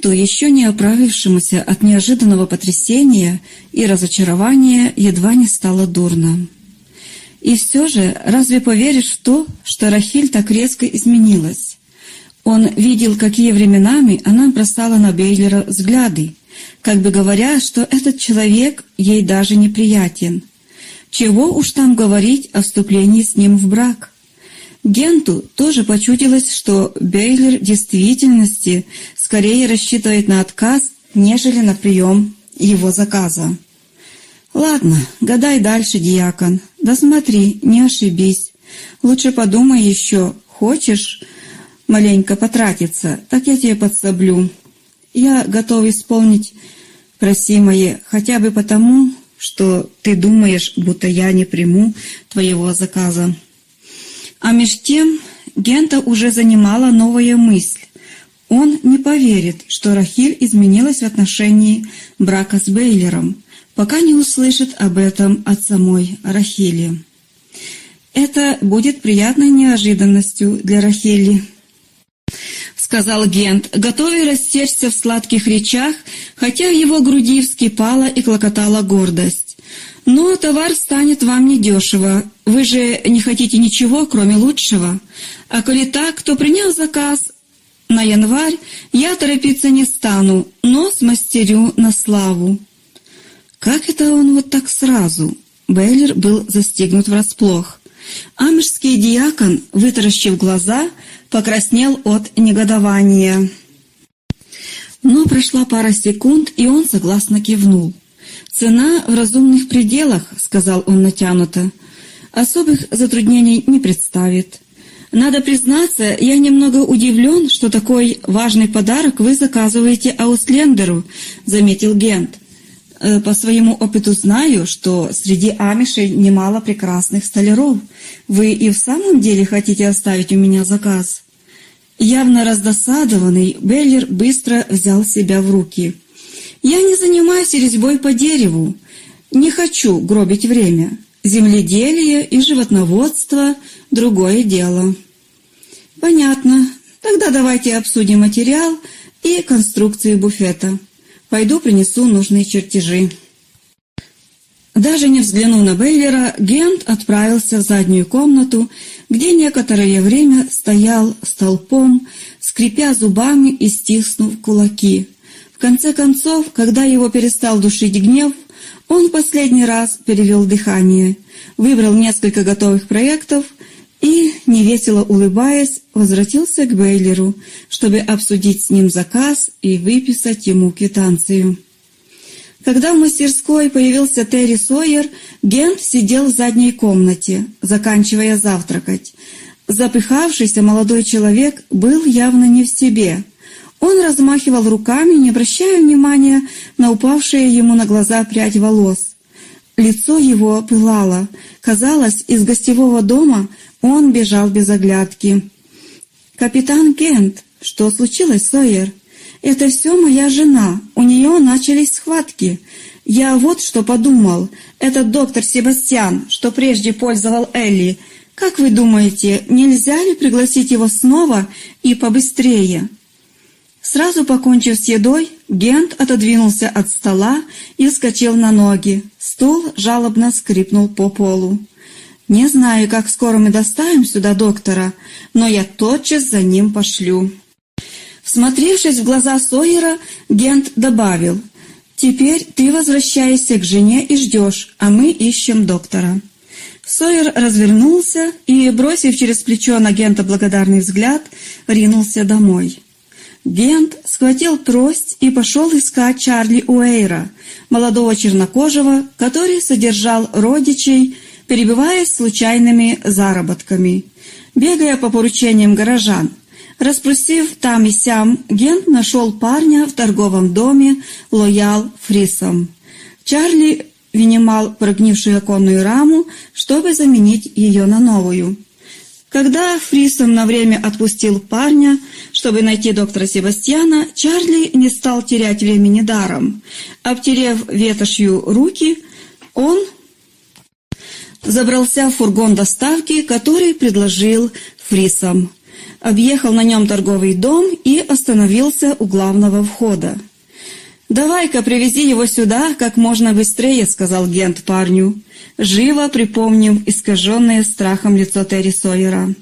то еще не оправившемуся от неожиданного потрясения и разочарования едва не стало дурно. И все же, разве поверишь в то, что Рахиль так резко изменилась? Он видел, какие временами она бросала на Бейлера взгляды, как бы говоря, что этот человек ей даже неприятен. Чего уж там говорить о вступлении с ним в брак? Генту тоже почудилось, что Бейлер в действительности скорее рассчитывает на отказ, нежели на прием его заказа. «Ладно, гадай дальше, диакон. Да смотри, не ошибись. Лучше подумай еще. Хочешь маленько потратиться, так я тебе подсоблю. Я готов исполнить просимое хотя бы потому, что ты думаешь, будто я не приму твоего заказа». А меж тем Гента уже занимала новая мысль. Он не поверит, что Рахиль изменилась в отношении брака с Бейлером, пока не услышит об этом от самой Рахили. «Это будет приятной неожиданностью для Рахили», — сказал Гент, готовый растечься в сладких речах, хотя в его груди вскипала и клокотала гордость. Но товар станет вам недешево. Вы же не хотите ничего, кроме лучшего. А коли так, то приняв заказ на январь, я торопиться не стану, но смастерю на славу. Как это он вот так сразу? Бейлер был застегнут врасплох. Амежский диакон, вытаращив глаза, покраснел от негодования. Но прошла пара секунд, и он согласно кивнул. «Цена в разумных пределах», — сказал он натянуто. «Особых затруднений не представит. Надо признаться, я немного удивлен, что такой важный подарок вы заказываете Ауслендеру», — заметил Гент. «Э, «По своему опыту знаю, что среди амишей немало прекрасных столяров. Вы и в самом деле хотите оставить у меня заказ?» Явно раздосадованный, Беллер быстро взял себя в руки — я не занимаюсь резьбой по дереву, не хочу гробить время. Земледелие и животноводство — другое дело. Понятно. Тогда давайте обсудим материал и конструкцию буфета. Пойду принесу нужные чертежи. Даже не взглянув на Бейлера, Гент отправился в заднюю комнату, где некоторое время стоял столпом, скрипя зубами и стиснув кулаки конце концов, когда его перестал душить гнев, он последний раз перевел дыхание, выбрал несколько готовых проектов и, невесело улыбаясь, возвратился к Бейлеру, чтобы обсудить с ним заказ и выписать ему квитанцию. Когда в мастерской появился Терри Сойер, Гент сидел в задней комнате, заканчивая завтракать. Запыхавшийся молодой человек был явно не в себе — он размахивал руками, не обращая внимания на упавшие ему на глаза прядь волос. Лицо его пылало. Казалось, из гостевого дома он бежал без оглядки. «Капитан Кент, что случилось, Сойер? Это все моя жена. У нее начались схватки. Я вот что подумал. Этот доктор Себастьян, что прежде пользовал Элли, как вы думаете, нельзя ли пригласить его снова и побыстрее?» Сразу покончив с едой, Гент отодвинулся от стола и вскочил на ноги. Стул жалобно скрипнул по полу. «Не знаю, как скоро мы доставим сюда доктора, но я тотчас за ним пошлю». Всмотревшись в глаза Сойера, Гент добавил, «Теперь ты возвращаешься к жене и ждешь, а мы ищем доктора». Сойер развернулся и, бросив через плечо на Гента благодарный взгляд, ринулся домой. Гент схватил трость и пошел искать Чарли Уэйра, молодого чернокожего, который содержал родичей, перебиваясь случайными заработками, бегая по поручениям горожан. Распросив там и сям, Гент нашел парня в торговом доме Лоял Фрисом. Чарли вынимал прогнившую оконную раму, чтобы заменить ее на новую. Когда Фристом на время отпустил парня, чтобы найти доктора Себастьяна, Чарли не стал терять времени даром. Обтерев ветошью руки, он забрался в фургон доставки, который предложил Фрисом. объехал на нем торговый дом и остановился у главного входа. «Давай-ка привези его сюда как можно быстрее», — сказал Гент парню, живо припомнив искаженное страхом лицо Терри Сойера.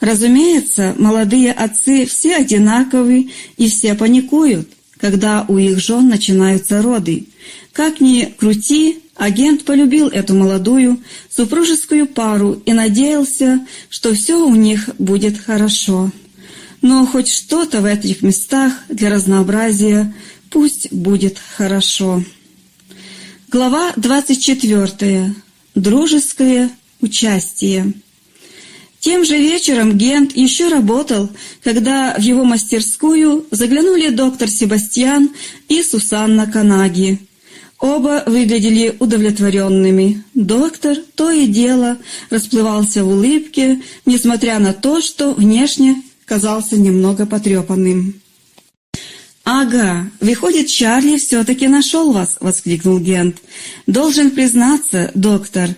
Разумеется, молодые отцы все одинаковы и все паникуют, когда у их жен начинаются роды. Как ни крути, агент полюбил эту молодую супружескую пару и надеялся, что все у них будет хорошо. Но хоть что-то в этих местах для разнообразия пусть будет хорошо. Глава 24. Дружеское участие. Тем же вечером Гент еще работал, когда в его мастерскую заглянули доктор Себастьян и Сусанна Канаги. Оба выглядели удовлетворенными. Доктор то и дело расплывался в улыбке, несмотря на то, что внешне казался немного потрепанным. «Ага, выходит, Чарли все-таки нашел вас!» — воскликнул Гент. «Должен признаться, доктор,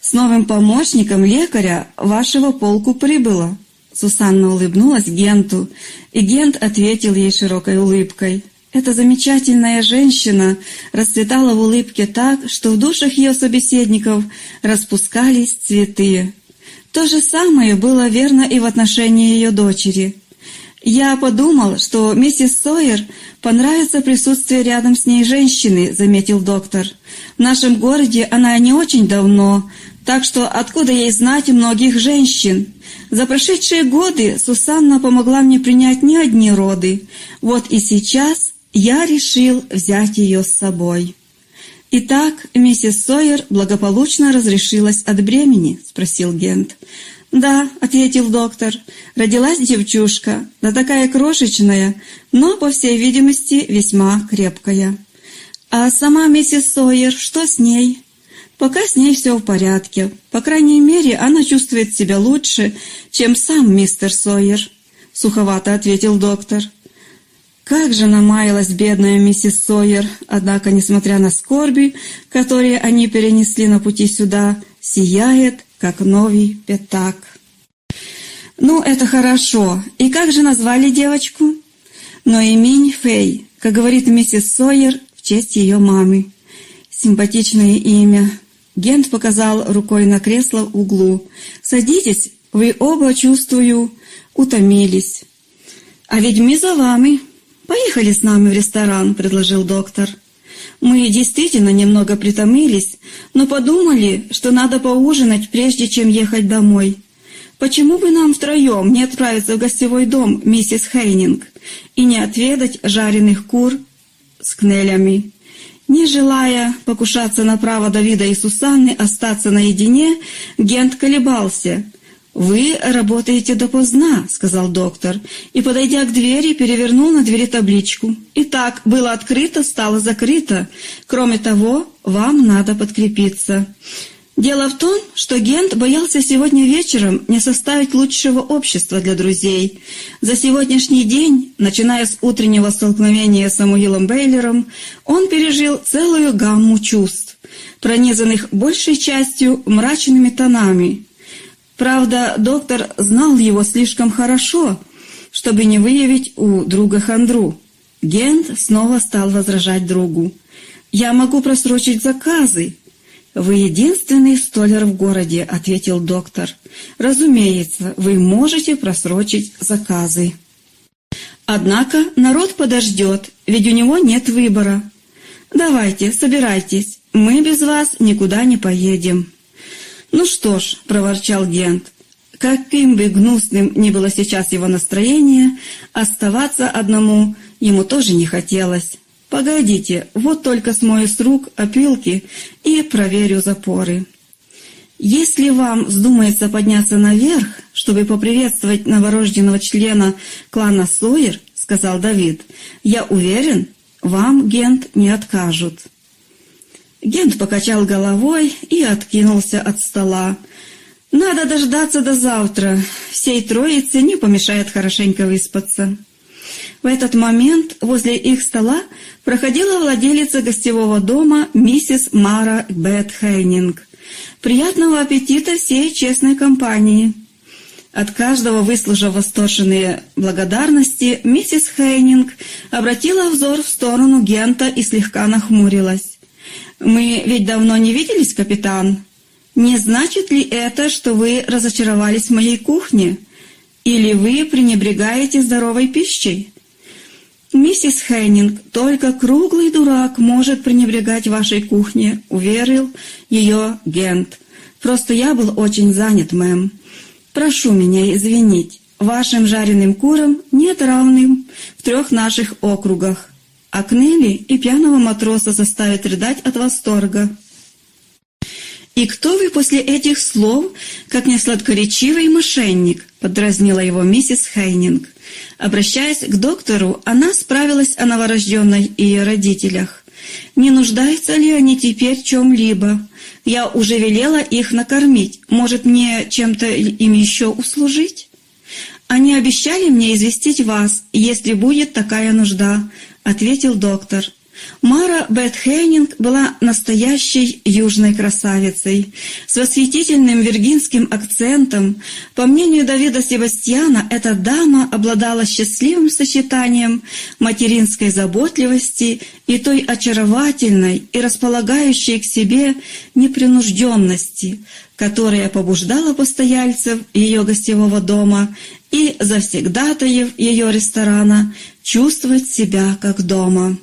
с новым помощником лекаря вашего полку прибыло». Сусанна улыбнулась Генту, и Гент ответил ей широкой улыбкой. Эта замечательная женщина расцветала в улыбке так, что в душах ее собеседников распускались цветы. То же самое было верно и в отношении ее дочери. «Я подумал, что миссис Сойер понравится присутствие рядом с ней женщины», — заметил доктор. «В нашем городе она не очень давно, так что откуда ей знать многих женщин? За прошедшие годы Сусанна помогла мне принять не одни роды. Вот и сейчас я решил взять ее с собой». «Итак, миссис Сойер благополучно разрешилась от бремени?» — спросил Гент. «Да», — ответил доктор, — «родилась девчушка, да такая крошечная, но, по всей видимости, весьма крепкая». «А сама миссис Сойер, что с ней?» «Пока с ней все в порядке. По крайней мере, она чувствует себя лучше, чем сам мистер Сойер», — суховато ответил доктор. Как же намаялась бедная миссис Сойер, однако, несмотря на скорби, которые они перенесли на пути сюда, сияет, как новый пятак. «Ну, это хорошо. И как же назвали девочку?» «Ноэминь Фэй, как говорит миссис Сойер, в честь ее мамы. Симпатичное имя». Гент показал рукой на кресло в углу. «Садитесь, вы оба, чувствую, утомились». «А ведь мы за вами. Поехали с нами в ресторан», — предложил доктор. Мы действительно немного притомились, но подумали, что надо поужинать, прежде чем ехать домой. Почему бы нам втроем не отправиться в гостевой дом миссис Хейнинг и не отведать жареных кур с кнелями? Не желая покушаться на право Давида и Сусанны остаться наедине, Гент колебался — «Вы работаете допоздна», — сказал доктор, и, подойдя к двери, перевернул на двери табличку. «Итак, было открыто, стало закрыто. Кроме того, вам надо подкрепиться». Дело в том, что Гент боялся сегодня вечером не составить лучшего общества для друзей. За сегодняшний день, начиная с утреннего столкновения с Самуилом Бейлером, он пережил целую гамму чувств, пронизанных большей частью мрачными тонами, Правда, доктор знал его слишком хорошо, чтобы не выявить у друга хандру. Гент снова стал возражать другу. «Я могу просрочить заказы». «Вы единственный столер в городе», — ответил доктор. «Разумеется, вы можете просрочить заказы». «Однако народ подождет, ведь у него нет выбора. Давайте, собирайтесь, мы без вас никуда не поедем». «Ну что ж», — проворчал Гент, — каким бы гнусным ни было сейчас его настроение, оставаться одному ему тоже не хотелось. «Погодите, вот только смою с рук опилки и проверю запоры». «Если вам вздумается подняться наверх, чтобы поприветствовать новорожденного члена клана Сойер, — сказал Давид, — я уверен, вам, Гент, не откажут». Гент покачал головой и откинулся от стола. «Надо дождаться до завтра. Всей троице не помешает хорошенько выспаться». В этот момент возле их стола проходила владелица гостевого дома миссис Мара Бет Хейнинг. «Приятного аппетита всей честной компании!» От каждого выслужив восторженные благодарности, миссис Хейнинг обратила взор в сторону Гента и слегка нахмурилась. «Мы ведь давно не виделись, капитан. Не значит ли это, что вы разочаровались в моей кухне? Или вы пренебрегаете здоровой пищей?» «Миссис Хеннинг, только круглый дурак может пренебрегать вашей кухней», — уверил ее Гент. «Просто я был очень занят, мэм. Прошу меня извинить, вашим жареным курам нет равным в трех наших округах, а Кнелли и пьяного матроса заставит рыдать от восторга». «И кто вы после этих слов, как не сладкоречивый мошенник?» — подразнила его миссис Хейнинг. Обращаясь к доктору, она справилась о новорожденной и ее родителях. «Не нуждаются ли они теперь в чем-либо? Я уже велела их накормить. Может, мне чем-то им еще услужить?» «Они обещали мне известить вас, если будет такая нужда», — ответил доктор. Мара Бетхейнинг была настоящей южной красавицей, с восхитительным виргинским акцентом. По мнению Давида Себастьяна, эта дама обладала счастливым сочетанием материнской заботливости и той очаровательной и располагающей к себе непринужденности, которая побуждала постояльцев ее гостевого дома и завсегдатаев ее ресторана чувствовать себя как дома.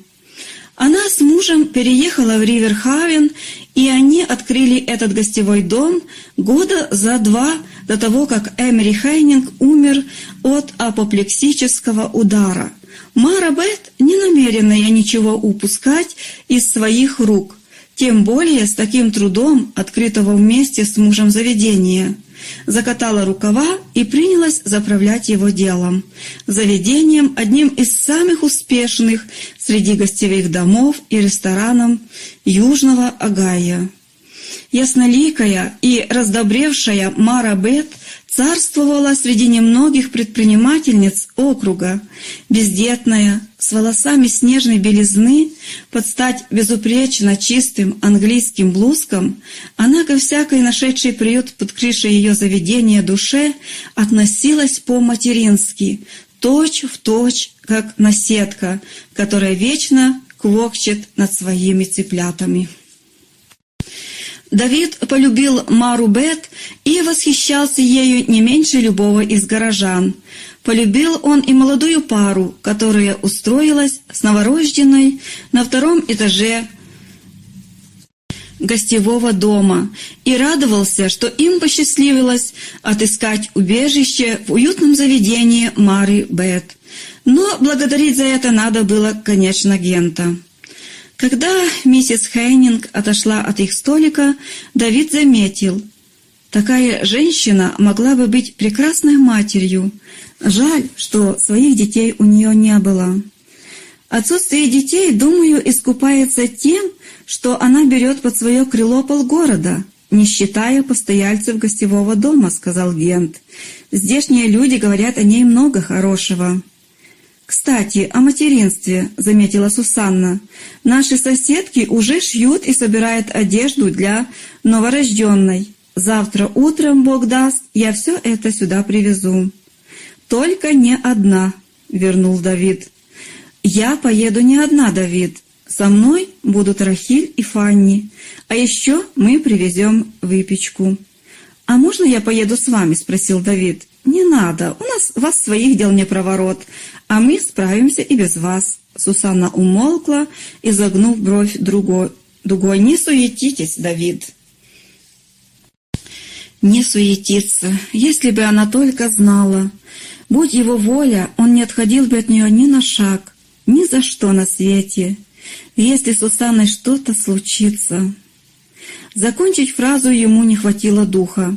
Она с мужем переехала в Риверхавен, и они открыли этот гостевой дом года за два до того, как Эмери Хайнинг умер от апоплексического удара. Мара Бет не намерена я ничего упускать из своих рук, тем более с таким трудом открытого вместе с мужем заведения – закатала рукава и принялась заправлять его делом, заведением одним из самых успешных среди гостевых домов и ресторанов Южного Агая. Ясноликая и раздобревшая Мара Бет царствовала среди немногих предпринимательниц округа, бездетная, с волосами снежной белизны, под стать безупречно чистым английским блузкам, она ко всякой нашедшей приют под крышей ее заведения душе относилась по-матерински, точь в точь, как наседка, которая вечно квокчет над своими цыплятами. Давид полюбил Мару Бет и восхищался ею не меньше любого из горожан. Полюбил он и молодую пару, которая устроилась с новорожденной на втором этаже гостевого дома и радовался, что им посчастливилось отыскать убежище в уютном заведении Мары Бет. Но благодарить за это надо было, конечно, Гента. Когда миссис Хейнинг отошла от их столика, Давид заметил, такая женщина могла бы быть прекрасной матерью. Жаль, что своих детей у нее не было. Отсутствие детей, думаю, искупается тем, что она берет под свое крыло полгорода, не считая постояльцев гостевого дома, сказал Гент. Здешние люди говорят о ней много хорошего. «Кстати, о материнстве», — заметила Сусанна. «Наши соседки уже шьют и собирают одежду для новорожденной. Завтра утром, Бог даст, я все это сюда привезу». «Только не одна», — вернул Давид. «Я поеду не одна, Давид. Со мной будут Рахиль и Фанни. А еще мы привезем выпечку». «А можно я поеду с вами?» — спросил Давид. «Не надо, у нас вас своих дел не проворот, а мы справимся и без вас». Сусанна умолкла, и загнув бровь другой. Дугой, «Не суетитесь, Давид». Не суетиться, если бы она только знала. Будь его воля, он не отходил бы от нее ни на шаг, ни за что на свете. Если с Сусанной что-то случится... Закончить фразу ему не хватило духа.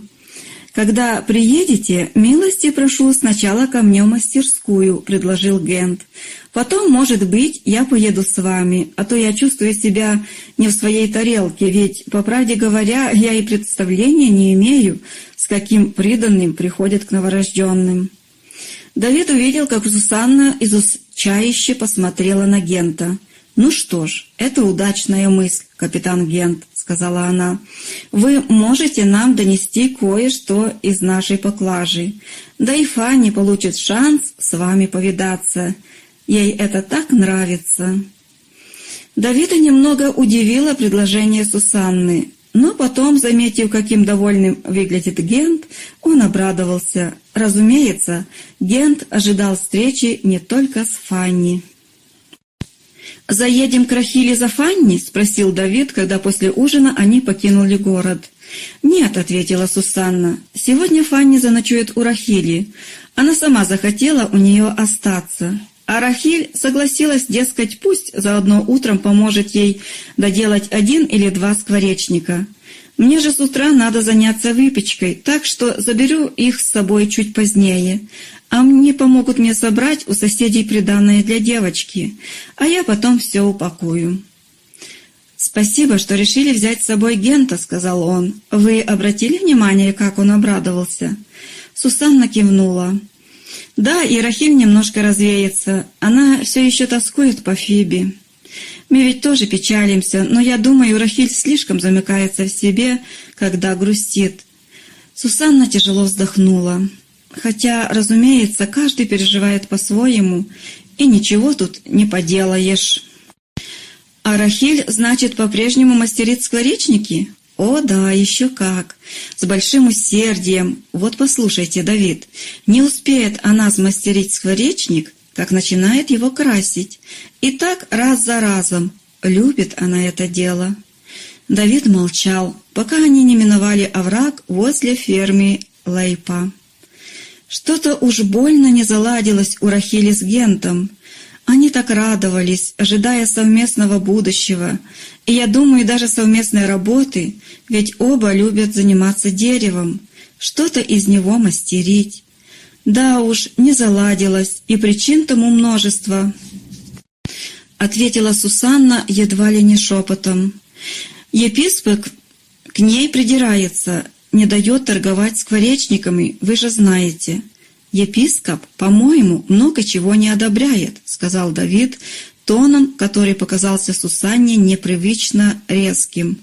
«Когда приедете, милости прошу сначала ко мне в мастерскую», — предложил Гент. «Потом, может быть, я поеду с вами, а то я чувствую себя не в своей тарелке, ведь, по правде говоря, я и представления не имею, с каким приданным приходят к новорожденным». Давид увидел, как Сусанна изучающе посмотрела на Гента. «Ну что ж, это удачная мысль, капитан Гент», — сказала она, — «вы можете нам донести кое-что из нашей поклажи. Да и Фанни получит шанс с вами повидаться. Ей это так нравится». Давида немного удивило предложение Сусанны, но потом, заметив, каким довольным выглядит Гент, он обрадовался. Разумеется, Гент ожидал встречи не только с Фанни. «Заедем к Рахиле за Фанни?» — спросил Давид, когда после ужина они покинули город. «Нет», — ответила Сусанна, — «сегодня Фанни заночует у Рахили. Она сама захотела у нее остаться». А Рахиль согласилась, дескать, пусть заодно утром поможет ей доделать один или два скворечника. Мне же с утра надо заняться выпечкой, так что заберу их с собой чуть позднее. А мне помогут мне собрать у соседей приданное для девочки, а я потом все упакую. «Спасибо, что решили взять с собой Гента», — сказал он. «Вы обратили внимание, как он обрадовался?» Сусанна кивнула. Да, и Рахиль немножко развеется. Она все еще тоскует по Фибе. Мы ведь тоже печалимся, но я думаю, Рахиль слишком замыкается в себе, когда грустит. Сусанна тяжело вздохнула. Хотя, разумеется, каждый переживает по-своему, и ничего тут не поделаешь. А Рахиль, значит, по-прежнему мастерит скворечники? О, да, еще как! С большим усердием. Вот послушайте, Давид, не успеет она смастерить скворечник, как начинает его красить. И так раз за разом. Любит она это дело. Давид молчал, пока они не миновали овраг возле фермы Лейпа. Что-то уж больно не заладилось у Рахили с Гентом. Они так радовались, ожидая совместного будущего, и, я думаю, даже совместной работы, ведь оба любят заниматься деревом, что-то из него мастерить. Да уж, не заладилось, и причин тому множество. Ответила Сусанна едва ли не шепотом. Епископ к ней придирается, не дает торговать скворечниками, вы же знаете. «Епископ, по-моему, много чего не одобряет», — сказал Давид тоном, который показался Сусанне непривычно резким,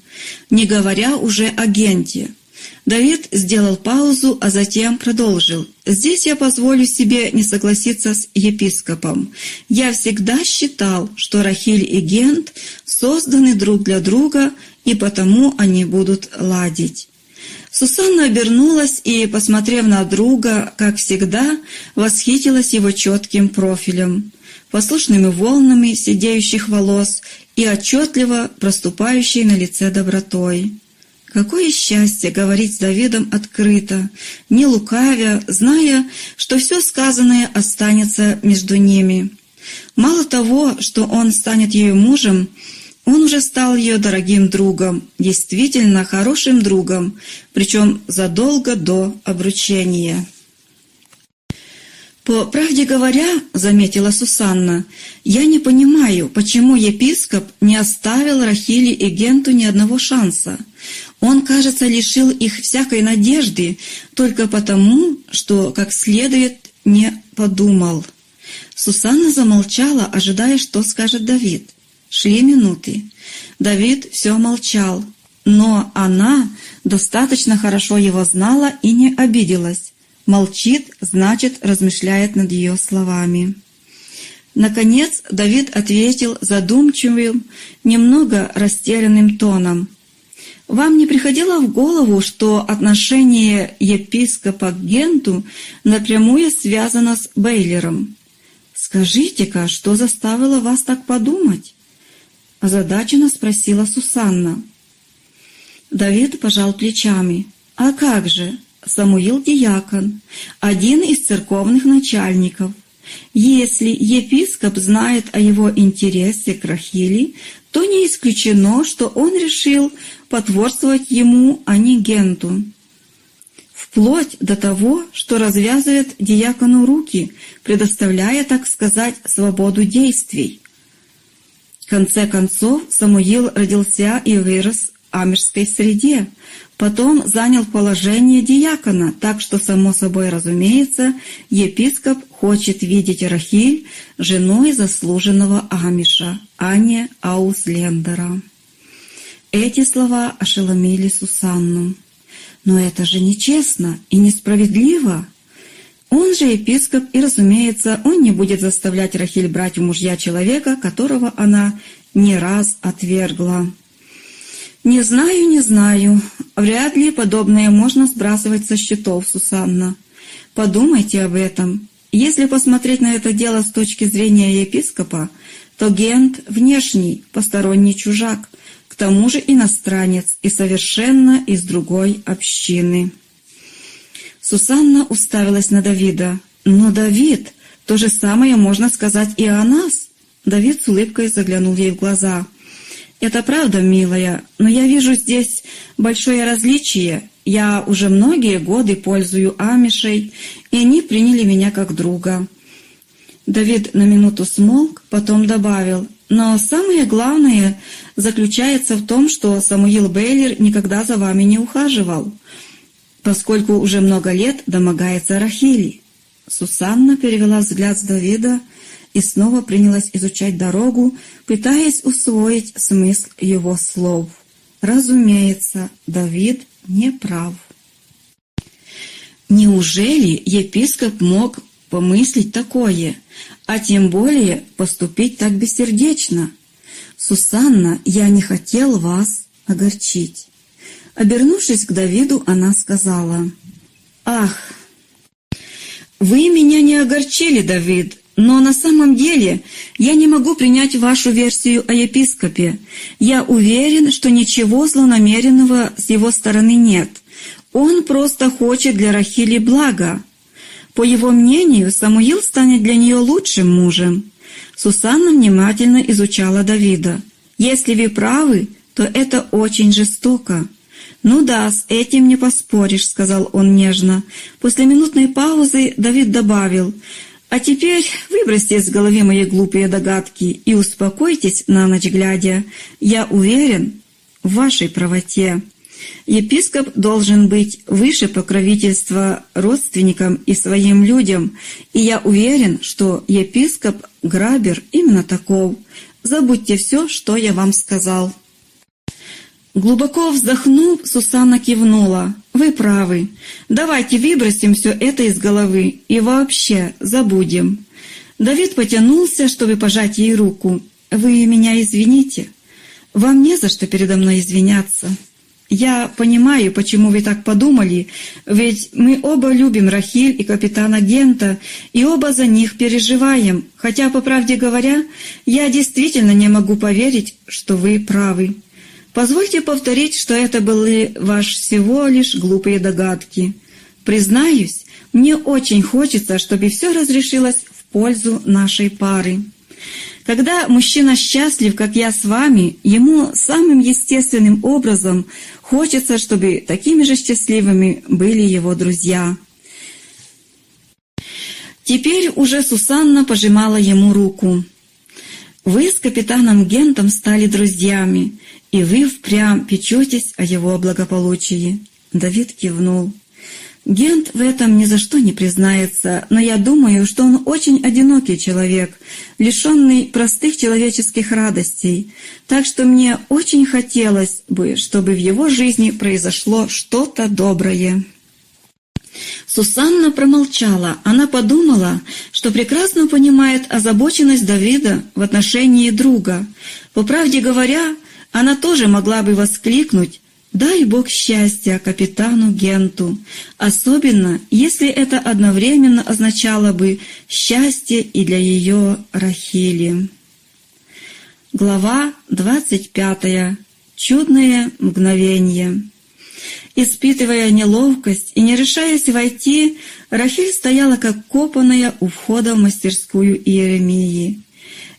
не говоря уже о Генте. Давид сделал паузу, а затем продолжил. «Здесь я позволю себе не согласиться с епископом. Я всегда считал, что Рахиль и Гент созданы друг для друга, и потому они будут ладить. Сусанна обернулась и, посмотрев на друга, как всегда, восхитилась его четким профилем, послушными волнами сидеющих волос и отчетливо проступающей на лице добротой. Какое счастье говорить с Давидом открыто, не лукавя, зная, что все сказанное останется между ними. Мало того, что он станет ее мужем, он уже стал ее дорогим другом, действительно хорошим другом, причем задолго до обручения. «По правде говоря, — заметила Сусанна, — я не понимаю, почему епископ не оставил Рахили и Генту ни одного шанса. Он, кажется, лишил их всякой надежды только потому, что как следует не подумал». Сусанна замолчала, ожидая, что скажет Давид. Шли минуты. Давид все молчал, но она достаточно хорошо его знала и не обиделась. Молчит, значит, размышляет над ее словами. Наконец Давид ответил задумчивым, немного растерянным тоном. «Вам не приходило в голову, что отношение епископа к Генту напрямую связано с Бейлером? Скажите-ка, что заставило вас так подумать?» озадаченно спросила Сусанна. Давид пожал плечами. «А как же? Самуил Диакон, один из церковных начальников. Если епископ знает о его интересе к Рахили, то не исключено, что он решил потворствовать ему, а не Генту. Вплоть до того, что развязывает диакону руки, предоставляя, так сказать, свободу действий конце концов, Самуил родился и вырос в амежской среде, потом занял положение диакона, так что, само собой разумеется, епископ хочет видеть Рахиль женой заслуженного Амиша, а не Ауслендера. Эти слова ошеломили Сусанну. «Но это же нечестно и несправедливо!» Он же епископ, и, разумеется, он не будет заставлять Рахиль брать в мужья человека, которого она не раз отвергла. «Не знаю, не знаю. Вряд ли подобное можно сбрасывать со счетов, Сусанна. Подумайте об этом. Если посмотреть на это дело с точки зрения епископа, то Гент — внешний, посторонний чужак, к тому же иностранец и совершенно из другой общины». Сусанна уставилась на Давида. «Но Давид, то же самое можно сказать и о нас». Давид с улыбкой заглянул ей в глаза — «Это правда, милая, но я вижу здесь большое различие. Я уже многие годы пользую амишей, и они приняли меня как друга». Давид на минуту смолк, потом добавил, «Но самое главное заключается в том, что Самуил Бейлер никогда за вами не ухаживал, поскольку уже много лет домогается Рахили». Сусанна перевела взгляд с Давида и снова принялась изучать дорогу, пытаясь усвоить смысл его слов. Разумеется, Давид не прав. Неужели епископ мог помыслить такое, а тем более поступить так бессердечно? «Сусанна, я не хотел вас огорчить». Обернувшись к Давиду, она сказала, «Ах, вы меня не огорчили, Давид, но на самом деле я не могу принять вашу версию о епископе. Я уверен, что ничего злонамеренного с его стороны нет. Он просто хочет для Рахили блага. По его мнению, Самуил станет для нее лучшим мужем. Сусанна внимательно изучала Давида. «Если вы правы, то это очень жестоко». «Ну да, с этим не поспоришь», — сказал он нежно. После минутной паузы Давид добавил, а теперь выбросьте из головы мои глупые догадки и успокойтесь на ночь глядя. Я уверен в вашей правоте. Епископ должен быть выше покровительства родственникам и своим людям, и я уверен, что епископ Грабер именно таков. Забудьте все, что я вам сказал». Глубоко вздохнув, Сусанна кивнула. «Вы правы. Давайте выбросим все это из головы и вообще забудем». Давид потянулся, чтобы пожать ей руку. «Вы меня извините. Вам не за что передо мной извиняться. Я понимаю, почему вы так подумали, ведь мы оба любим Рахиль и капитана Гента, и оба за них переживаем, хотя, по правде говоря, я действительно не могу поверить, что вы правы». Позвольте повторить, что это были ваши всего лишь глупые догадки. Признаюсь, мне очень хочется, чтобы все разрешилось в пользу нашей пары. Когда мужчина счастлив, как я с вами, ему самым естественным образом хочется, чтобы такими же счастливыми были его друзья. Теперь уже Сусанна пожимала ему руку. «Вы с капитаном Гентом стали друзьями, и вы впрямь печетесь о его благополучии». Давид кивнул. Гент в этом ни за что не признается, но я думаю, что он очень одинокий человек, лишенный простых человеческих радостей, так что мне очень хотелось бы, чтобы в его жизни произошло что-то доброе. Сусанна промолчала. Она подумала, что прекрасно понимает озабоченность Давида в отношении друга. По правде говоря, она тоже могла бы воскликнуть «Дай Бог счастья капитану Генту», особенно если это одновременно означало бы счастье и для ее Рахили. Глава 25. Чудное мгновение. Испытывая неловкость и не решаясь войти, Рахиль стояла как копанная у входа в мастерскую Иеремии.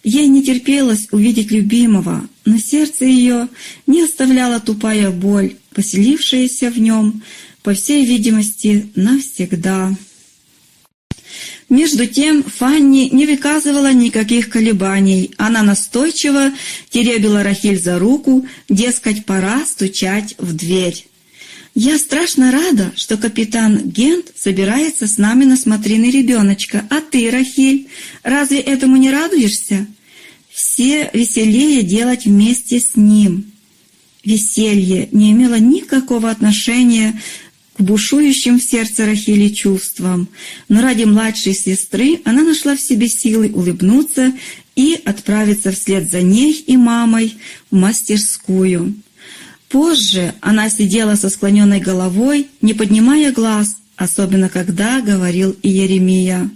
Ей не терпелось увидеть любимого, но сердце ее не оставляла тупая боль, поселившаяся в нем, по всей видимости, навсегда. Между тем Фанни не выказывала никаких колебаний. Она настойчиво теребила Рахиль за руку, дескать, пора стучать в дверь. «Я страшно рада, что капитан Гент собирается с нами на смотрины ребеночка. А ты, Рахиль, разве этому не радуешься? Все веселее делать вместе с ним». веселье не имело никакого отношения к бушующим в сердце Рахили чувствам, но ради младшей сестры она нашла в себе силы улыбнуться и отправиться вслед за ней и мамой в мастерскую. Позже она сидела со склоненной головой, не поднимая глаз, особенно когда говорил Иеремия.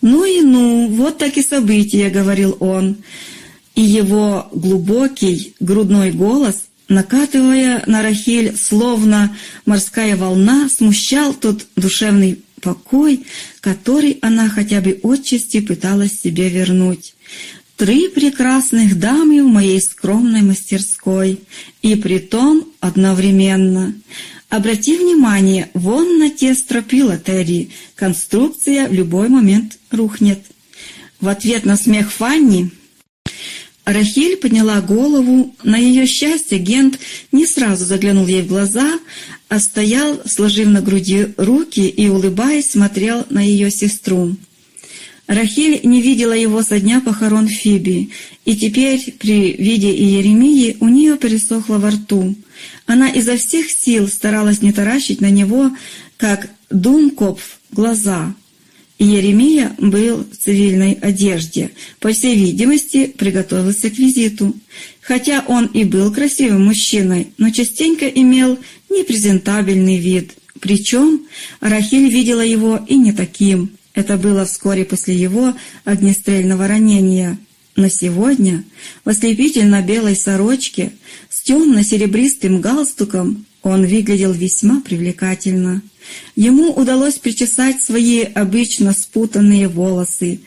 «Ну и ну, вот так и события», — говорил он, и его глубокий грудной голос накатывая на Рахиль, словно морская волна, смущал тот душевный покой, который она хотя бы отчасти пыталась себе вернуть. Три прекрасных дамы в моей скромной мастерской, и притом одновременно. Обрати внимание, вон на те стропила, Терри, конструкция в любой момент рухнет. В ответ на смех Фанни Рахиль подняла голову. На ее счастье Гент не сразу заглянул ей в глаза, а стоял, сложив на груди руки и, улыбаясь, смотрел на ее сестру. Рахиль не видела его со дня похорон Фиби, и теперь при виде Иеремии у нее пересохло во рту. Она изо всех сил старалась не таращить на него, как Думкопф, глаза — Иеремия был в цивильной одежде, по всей видимости, приготовился к визиту. Хотя он и был красивым мужчиной, но частенько имел непрезентабельный вид. Причем Рахиль видела его и не таким. Это было вскоре после его огнестрельного ранения. Но сегодня в ослепительно-белой сорочке с темно-серебристым галстуком он выглядел весьма привлекательно. Ему удалось причесать свои обычно спутанные волосы.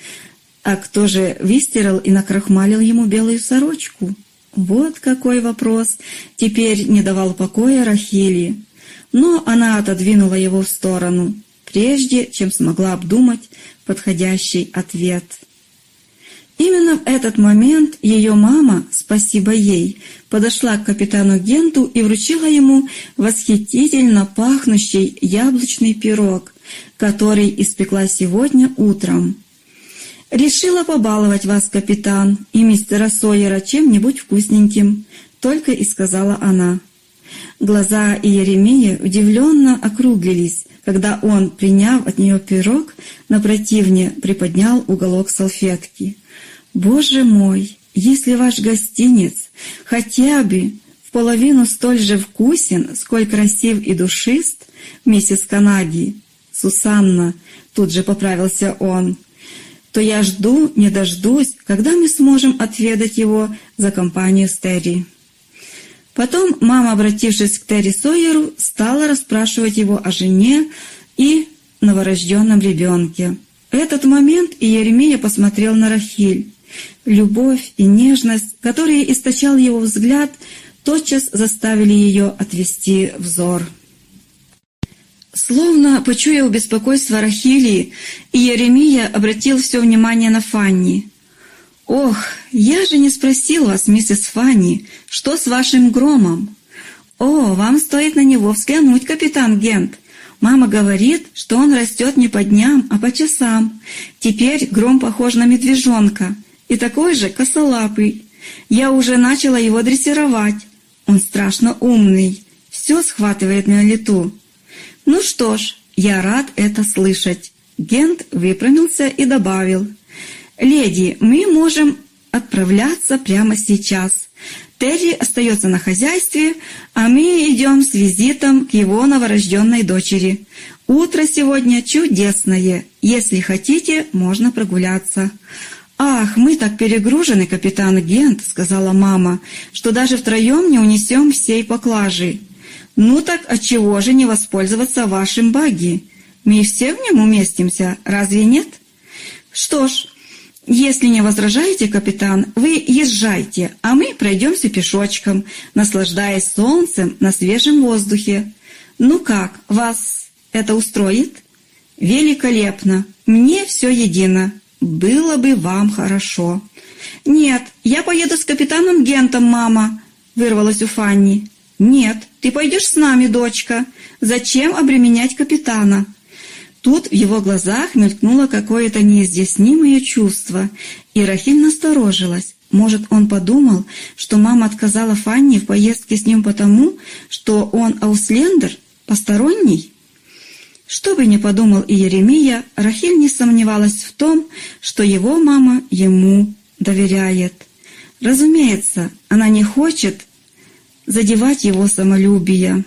А кто же выстирал и накрахмалил ему белую сорочку? Вот какой вопрос теперь не давал покоя Рахили. Но она отодвинула его в сторону, прежде чем смогла обдумать подходящий ответ. Именно в этот момент ее мама, спасибо ей, подошла к капитану Генту и вручила ему восхитительно пахнущий яблочный пирог, который испекла сегодня утром. «Решила побаловать вас, капитан, и мистера Сойера чем-нибудь вкусненьким», — только и сказала она. Глаза Иеремии удивленно округлились, когда он, приняв от нее пирог, на противне приподнял уголок салфетки. Боже мой, если ваш гостинец хотя бы в половину столь же вкусен, сколь красив и душист, миссис Канади, Сусанна, тут же поправился он, то я жду, не дождусь, когда мы сможем отведать его за компанию с Терри. Потом мама, обратившись к Терри Сойеру, стала расспрашивать его о жене и новорожденном ребенке. В этот момент Иеремия посмотрел на Рахиль. Любовь и нежность, которые источал его взгляд, тотчас заставили ее отвести взор. Словно почуяв беспокойство Рахилии, Иеремия обратил все внимание на Фанни. «Ох, я же не спросил вас, миссис Фанни, что с вашим громом?» «О, вам стоит на него взглянуть, капитан Гент. Мама говорит, что он растет не по дням, а по часам. Теперь гром похож на медвежонка и такой же косолапый. Я уже начала его дрессировать. Он страшно умный, все схватывает на лету. Ну что ж, я рад это слышать. Гент выпрямился и добавил. «Леди, мы можем отправляться прямо сейчас. Терри остается на хозяйстве, а мы идем с визитом к его новорожденной дочери. Утро сегодня чудесное. Если хотите, можно прогуляться. «Ах, мы так перегружены, капитан Гент», — сказала мама, «что даже втроем не унесем всей поклажи». «Ну так отчего же не воспользоваться вашим багги? Мы все в нем уместимся, разве нет?» «Что ж, если не возражаете, капитан, вы езжайте, а мы пройдемся пешочком, наслаждаясь солнцем на свежем воздухе. Ну как, вас это устроит?» «Великолепно! Мне все едино!» Было бы вам хорошо. Нет, я поеду с капитаном Гентом, мама, вырвалась у Фанни. Нет, ты пойдешь с нами, дочка. Зачем обременять капитана? Тут в его глазах мелькнуло какое-то неизъяснимое чувство, и Рахиль насторожилась. Может, он подумал, что мама отказала Фанни в поездке с ним потому, что он ауслендер, посторонний? Что бы ни подумал и Еремия, Рахиль не сомневалась в том, что его мама ему доверяет. Разумеется, она не хочет задевать его самолюбие.